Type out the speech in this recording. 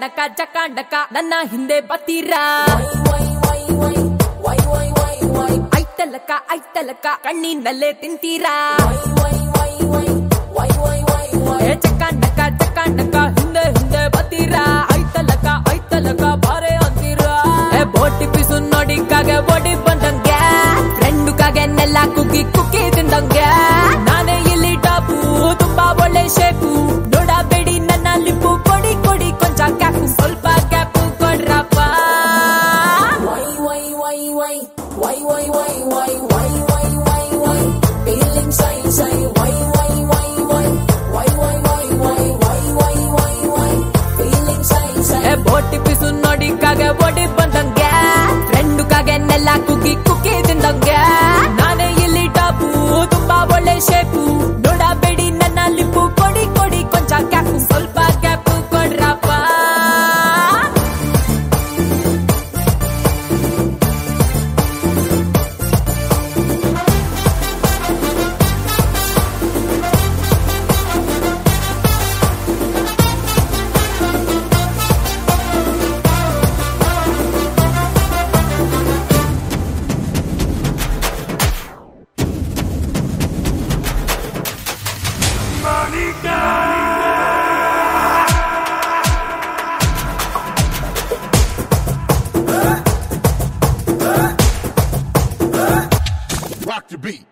ಡಕ ಚಕ ಡಕ ನನ್ನ ಹಿಂದೆ ಬತ್ತೀರ ಐತಲಕ ಐತಲಕ ಕಣ್ಣಿನಲ್ಲೇ ತಿಂತೀರಾ ಚಕ ಡಕ ಚಕ ಡಕ ಕುಗ್ಗಿ ಕುಕ್ಕಿ ತಿಂದಂಗೆ ನಾನೇ ಇಲ್ಲಿ ಟಾಪು ತುಂಬಾ ಒಳ್ಳೆ ಶೇಪು ನೋಡಬೇಡಿ ನನ್ನ ಲಿಂಬು ಕೊಡಿ ಕೊಡಿ ಕೊಂಚ ಕ್ಯಾಪು ಸ್ವಲ್ಪ cap ಕೊಡ್ರಪ್ಪ why why why why why why why why why why why why feeling ಸೈ ಸೈ why why why why why why why why why why why why feeling ಸೈ ಸೈ ಏ ಬೋಟಿ ಪಿಸು ನೋಡಿ ಕಾಗೆ ಓಡಿ ಬಂದಂಗೆ ಫ್ರೆಂಡು ಕಾಗೆ ನೆಲ್ಲ ಕುಗ್ಗಿ ಕುಕ್ಕಿ ತಿಂದಂಗೆ laisser é to be.